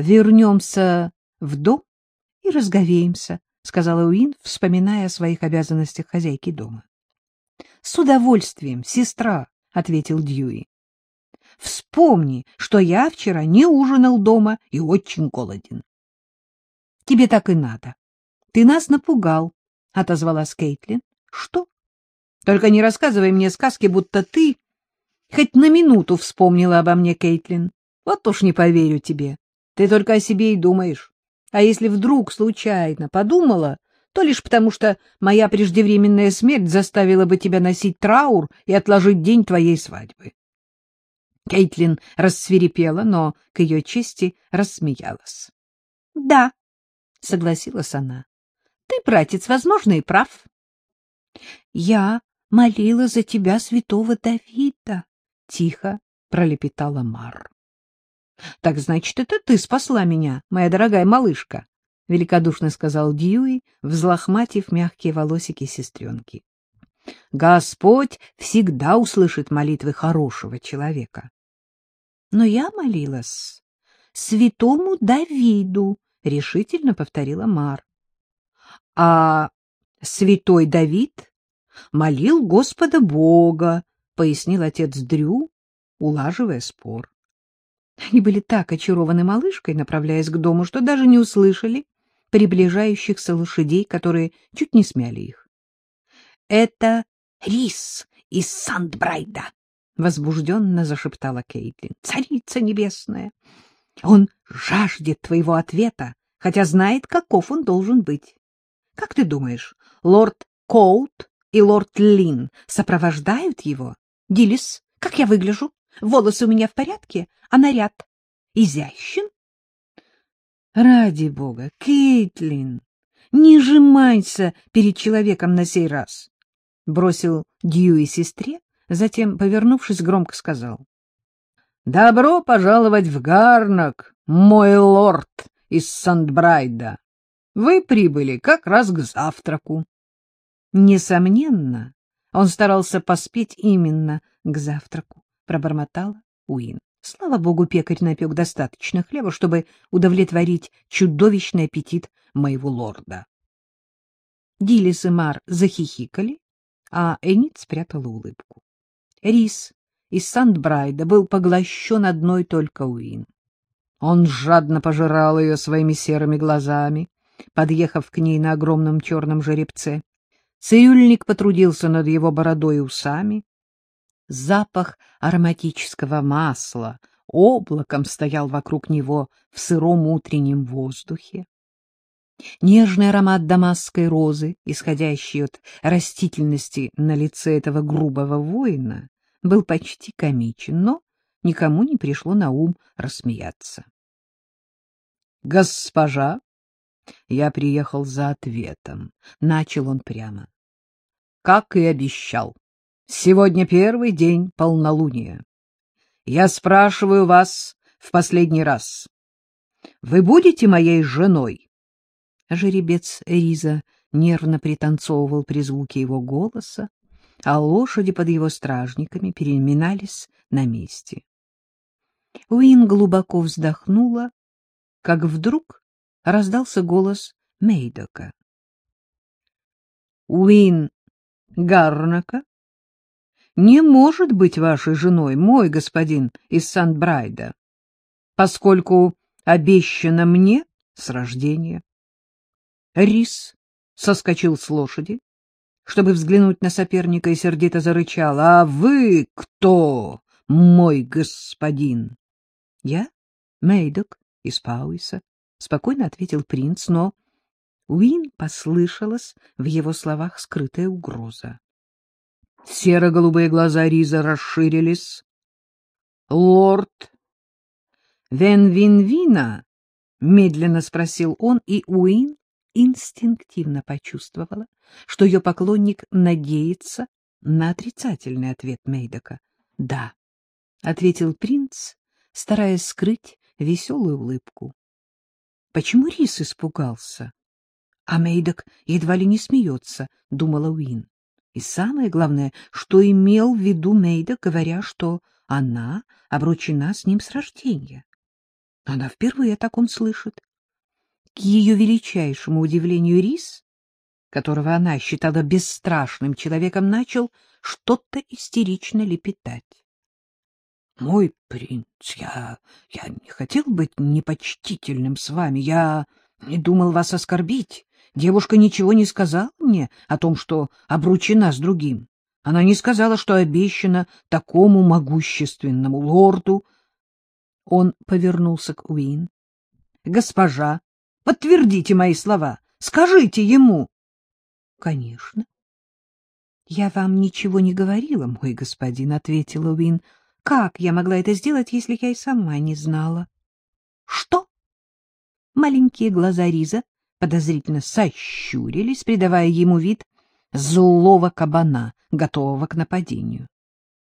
вернемся в дом и разговеемся, — сказала Уин, вспоминая о своих обязанностях хозяйки дома. — С удовольствием, сестра, — ответил Дьюи. — Вспомни, что я вчера не ужинал дома и очень голоден. — Тебе так и надо. Ты нас напугал, — отозвалась Кейтлин. — Что? Только не рассказывай мне сказки, будто ты хоть на минуту вспомнила обо мне, Кейтлин. Вот уж не поверю тебе. Ты только о себе и думаешь. А если вдруг случайно подумала, то лишь потому, что моя преждевременная смерть заставила бы тебя носить траур и отложить день твоей свадьбы. Кейтлин рассверепела, но к ее чести рассмеялась. — Да, — согласилась она, — ты, братец, возможно, и прав. — Я молила за тебя святого Давида, — тихо пролепетала Мар. — Так значит, это ты спасла меня, моя дорогая малышка, — великодушно сказал Дьюи, взлохматив мягкие волосики сестренки. — Господь всегда услышит молитвы хорошего человека. — Но я молилась святому Давиду, — решительно повторила Мар. — А святой Давид молил Господа Бога, — пояснил отец Дрю, улаживая спор. Они были так очарованы малышкой, направляясь к дому, что даже не услышали приближающихся лошадей, которые чуть не смяли их. — Это рис из Сандбрайда! — возбужденно зашептала Кейтлин. — Царица небесная! Он жаждет твоего ответа, хотя знает, каков он должен быть. Как ты думаешь, лорд Коут и лорд Лин сопровождают его? Дилис, как я выгляжу? Волосы у меня в порядке, а наряд изящен? Ради бога, Кейтлин, не сжимайся перед человеком на сей раз, — бросил Дьюи сестре, затем, повернувшись, громко сказал. — Добро пожаловать в Гарнак, мой лорд из Сандбрайда. Вы прибыли как раз к завтраку. Несомненно, он старался поспеть именно к завтраку пробормотала Уин. Слава богу, пекарь напек достаточно хлеба, чтобы удовлетворить чудовищный аппетит моего лорда. Дилис и Мар захихикали, а Энит спрятала улыбку. Рис из Сандбрайда был поглощен одной только Уин. Он жадно пожирал ее своими серыми глазами, подъехав к ней на огромном черном жеребце. Цирюльник потрудился над его бородой и усами, Запах ароматического масла облаком стоял вокруг него в сыром утреннем воздухе. Нежный аромат дамасской розы, исходящий от растительности на лице этого грубого воина, был почти комичен, но никому не пришло на ум рассмеяться. — Госпожа, я приехал за ответом, — начал он прямо. — Как и обещал. Сегодня первый день полнолуния. Я спрашиваю вас в последний раз. Вы будете моей женой? Жеребец Риза нервно пританцовывал при звуке его голоса, а лошади под его стражниками переминались на месте. Уин глубоко вздохнула, как вдруг раздался голос Мейдока. — Уин Гарнака не может быть вашей женой, мой господин из Сандбрайда, поскольку обещано мне с рождения. Рис соскочил с лошади, чтобы взглянуть на соперника, и сердито зарычал. — А вы кто, мой господин? — Я, Мейдок из Пауиса, — спокойно ответил принц, но Уин послышалась в его словах скрытая угроза. Серо-голубые глаза Риза расширились. — Лорд Венвинвина? — медленно спросил он, и Уин инстинктивно почувствовала, что ее поклонник надеется на отрицательный ответ Мейдока. — Да, — ответил принц, стараясь скрыть веселую улыбку. — Почему Рис испугался? — А Мейдок едва ли не смеется, — думала Уин. И самое главное, что имел в виду Мейда, говоря, что она обручена с ним с рождения. Она впервые так он слышит. К ее величайшему удивлению Рис, которого она считала бесстрашным человеком, начал что-то истерично лепетать. — Мой принц, я, я не хотел быть непочтительным с вами, я не думал вас оскорбить. Девушка ничего не сказала мне о том, что обручена с другим. Она не сказала, что обещана такому могущественному лорду. Он повернулся к Уин. — Госпожа, подтвердите мои слова. Скажите ему. — Конечно. — Я вам ничего не говорила, мой господин, — ответила Уин. — Как я могла это сделать, если я и сама не знала? — Что? Маленькие глаза Риза подозрительно сощурились, придавая ему вид злого кабана, готового к нападению.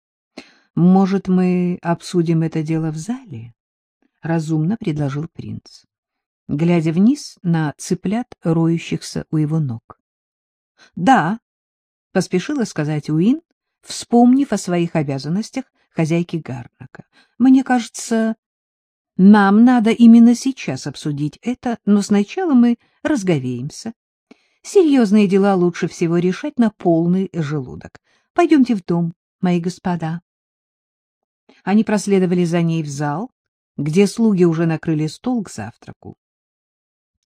— Может, мы обсудим это дело в зале? — разумно предложил принц, глядя вниз на цыплят, роющихся у его ног. — Да, — поспешила сказать Уин, вспомнив о своих обязанностях хозяйки Гарнака. — Мне кажется, нам надо именно сейчас обсудить это, но сначала мы разговеемся. Серьезные дела лучше всего решать на полный желудок. Пойдемте в дом, мои господа. Они проследовали за ней в зал, где слуги уже накрыли стол к завтраку.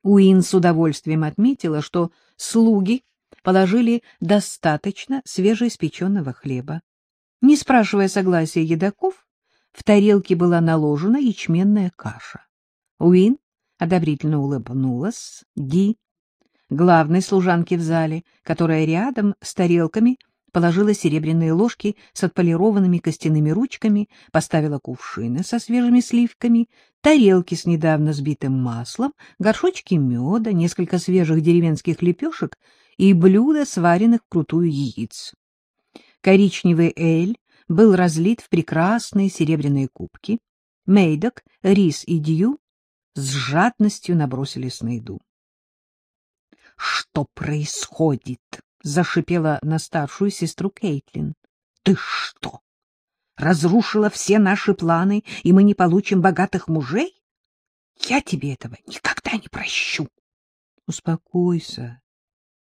Уин с удовольствием отметила, что слуги положили достаточно свежеиспеченного хлеба. Не спрашивая согласия едоков, в тарелке была наложена ячменная каша. Уин одобрительно улыбнулась Ди, главной служанке в зале, которая рядом с тарелками положила серебряные ложки с отполированными костяными ручками, поставила кувшины со свежими сливками, тарелки с недавно сбитым маслом, горшочки меда, несколько свежих деревенских лепешек и блюдо сваренных вкрутую яиц. Коричневый эль был разлит в прекрасные серебряные кубки. Мейдок, Рис и Дью с жадностью набросились на еду. — Что происходит? — зашипела на старшую сестру Кейтлин. — Ты что, разрушила все наши планы, и мы не получим богатых мужей? Я тебе этого никогда не прощу. — Успокойся.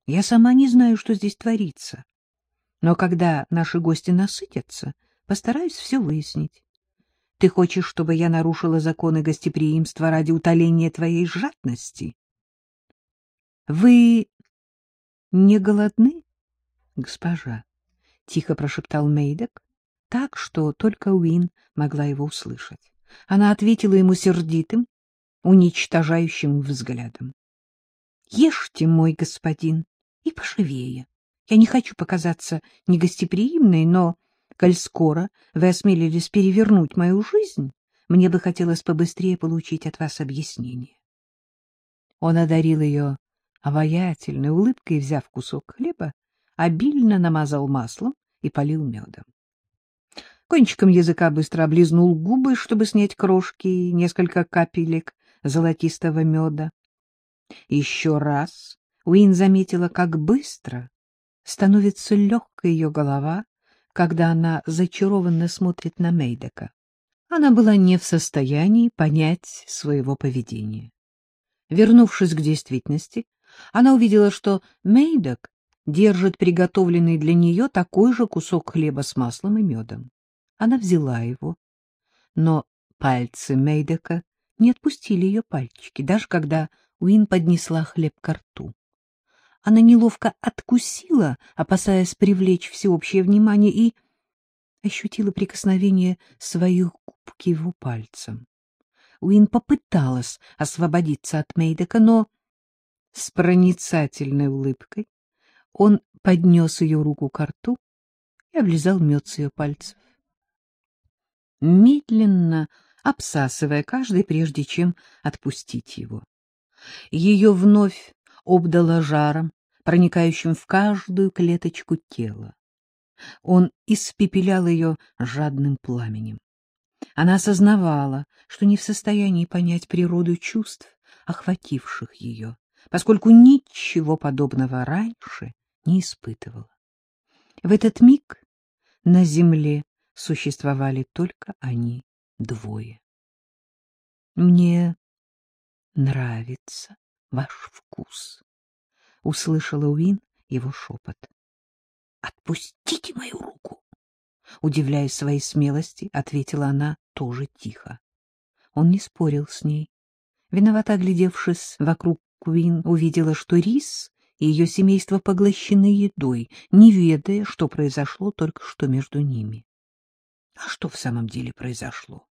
Я сама не знаю, что здесь творится. Но когда наши гости насытятся, постараюсь все выяснить. Ты хочешь, чтобы я нарушила законы гостеприимства ради утоления твоей жадности? — Вы не голодны, госпожа? — тихо прошептал Мейдок, так, что только Уин могла его услышать. Она ответила ему сердитым, уничтожающим взглядом. — Ешьте, мой господин, и поживее. Я не хочу показаться негостеприимной, но, коль скоро вы осмелились перевернуть мою жизнь, мне бы хотелось побыстрее получить от вас объяснение. Он одарил ее обаятельной улыбкой, взяв кусок хлеба, обильно намазал маслом и полил медом. Кончиком языка быстро облизнул губы, чтобы снять крошки и несколько капелек золотистого меда. Еще раз Уин заметила, как быстро становится легкой ее голова, когда она зачарованно смотрит на Мейдека. Она была не в состоянии понять своего поведения. Вернувшись к действительности, она увидела, что Мейдок держит приготовленный для нее такой же кусок хлеба с маслом и медом. Она взяла его, но пальцы Мейдека не отпустили ее пальчики, даже когда Уин поднесла хлеб к рту. Она неловко откусила, опасаясь привлечь всеобщее внимание, и ощутила прикосновение своих губ к его пальцам. Уин попыталась освободиться от Мейдека, но с проницательной улыбкой он поднес ее руку к рту и облизал мед с ее пальцев. Медленно обсасывая каждый, прежде чем отпустить его. Ее вновь обдало жаром, проникающим в каждую клеточку тела. Он испепелял ее жадным пламенем. Она осознавала, что не в состоянии понять природу чувств, охвативших ее, поскольку ничего подобного раньше не испытывала. В этот миг на земле существовали только они двое. — Мне нравится ваш вкус, — услышала Уин его шепот. — Отпустите мою руку! — удивляясь своей смелости, ответила она тоже тихо. Он не спорил с ней. Виновато оглядевшись вокруг, Куин увидела, что Рис и ее семейство поглощены едой, не ведая, что произошло только что между ними. А что в самом деле произошло?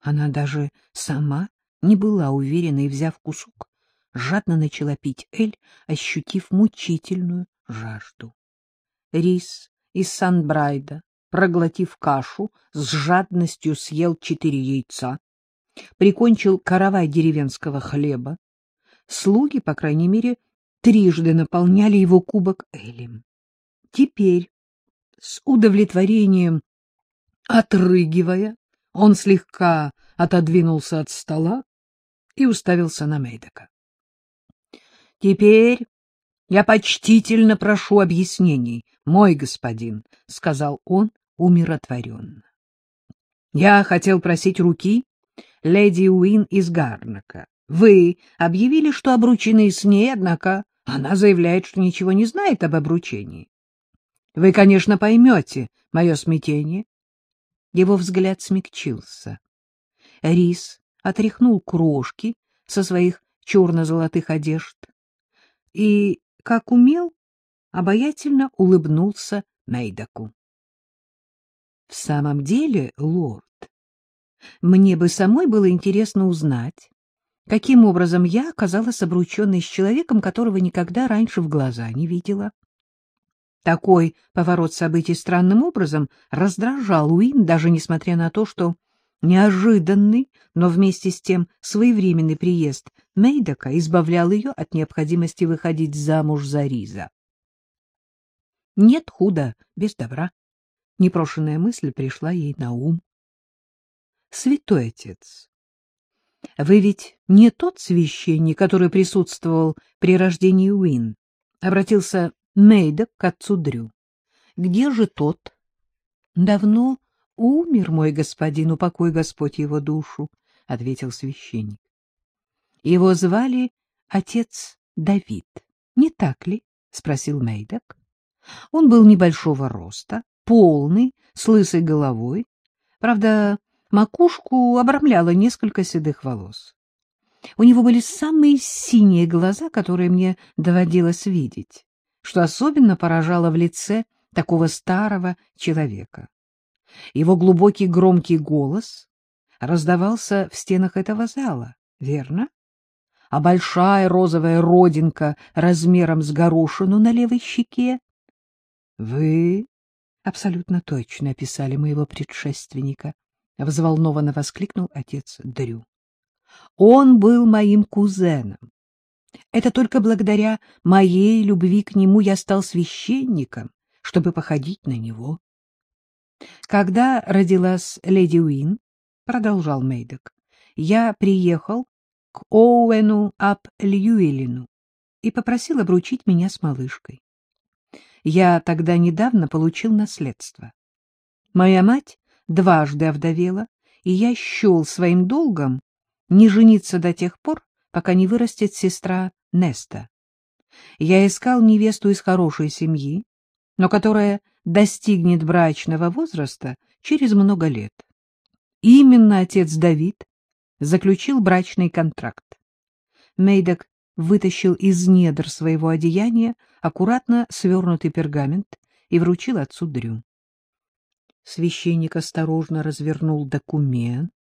Она даже сама не была уверена и, взяв кусок, жадно начала пить Эль, ощутив мучительную жажду. Рис из Сан-Брайда, проглотив кашу, с жадностью съел четыре яйца, прикончил каравай деревенского хлеба. Слуги, по крайней мере, трижды наполняли его кубок Элем. Теперь, с удовлетворением отрыгивая, он слегка отодвинулся от стола и уставился на Мейдока. — Теперь я почтительно прошу объяснений, мой господин, — сказал он умиротворенно. — Я хотел просить руки леди Уин из Гарнака. Вы объявили, что обручены с ней, однако она заявляет, что ничего не знает об обручении. Вы, конечно, поймете мое смятение. Его взгляд смягчился. Рис отряхнул крошки со своих черно-золотых одежд и, как умел, обаятельно улыбнулся Мейдаку. — В самом деле, лорд, мне бы самой было интересно узнать, каким образом я оказалась обрученной с человеком, которого никогда раньше в глаза не видела. Такой поворот событий странным образом раздражал Уин, даже несмотря на то, что неожиданный, но вместе с тем своевременный приезд Мейдака избавлял ее от необходимости выходить замуж за Риза. Нет худа без добра. Непрошенная мысль пришла ей на ум. Святой отец, вы ведь не тот священник, который присутствовал при рождении Уин, обратился Мейдок к отцу Дрю. Где же тот? Давно умер мой господин, упокой Господь его душу, ответил священник. Его звали отец Давид, не так ли? спросил Мейдок. Он был небольшого роста, полный, с лысой головой. Правда, макушку обрамляло несколько седых волос. У него были самые синие глаза, которые мне доводилось видеть что особенно поражало в лице такого старого человека. Его глубокий громкий голос раздавался в стенах этого зала, верно? А большая розовая родинка размером с горошину на левой щеке? Вы абсолютно точно описали моего предшественника, — взволнованно воскликнул отец Дрю. Он был моим кузеном, это только благодаря моей любви к нему я стал священником, чтобы походить на него. Когда родилась леди Уин, продолжал Мейдок, я приехал к Оуэну ап Льюэлину и попросил обручить меня с малышкой. Я тогда недавно получил наследство. Моя мать дважды овдовела, и я счел своим долгом не жениться до тех пор, пока не вырастет сестра Неста. Я искал невесту из хорошей семьи, но которая достигнет брачного возраста через много лет. Именно отец Давид заключил брачный контракт. Мейдок вытащил из недр своего одеяния аккуратно свернутый пергамент и вручил отцу Дрю. Священник осторожно развернул документ,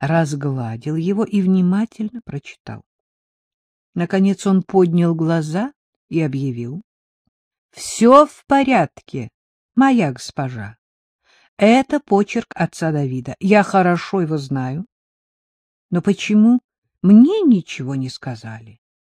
разгладил его и внимательно прочитал. Наконец он поднял глаза и объявил. — Все в порядке, моя госпожа. Это почерк отца Давида. Я хорошо его знаю. Но почему мне ничего не сказали?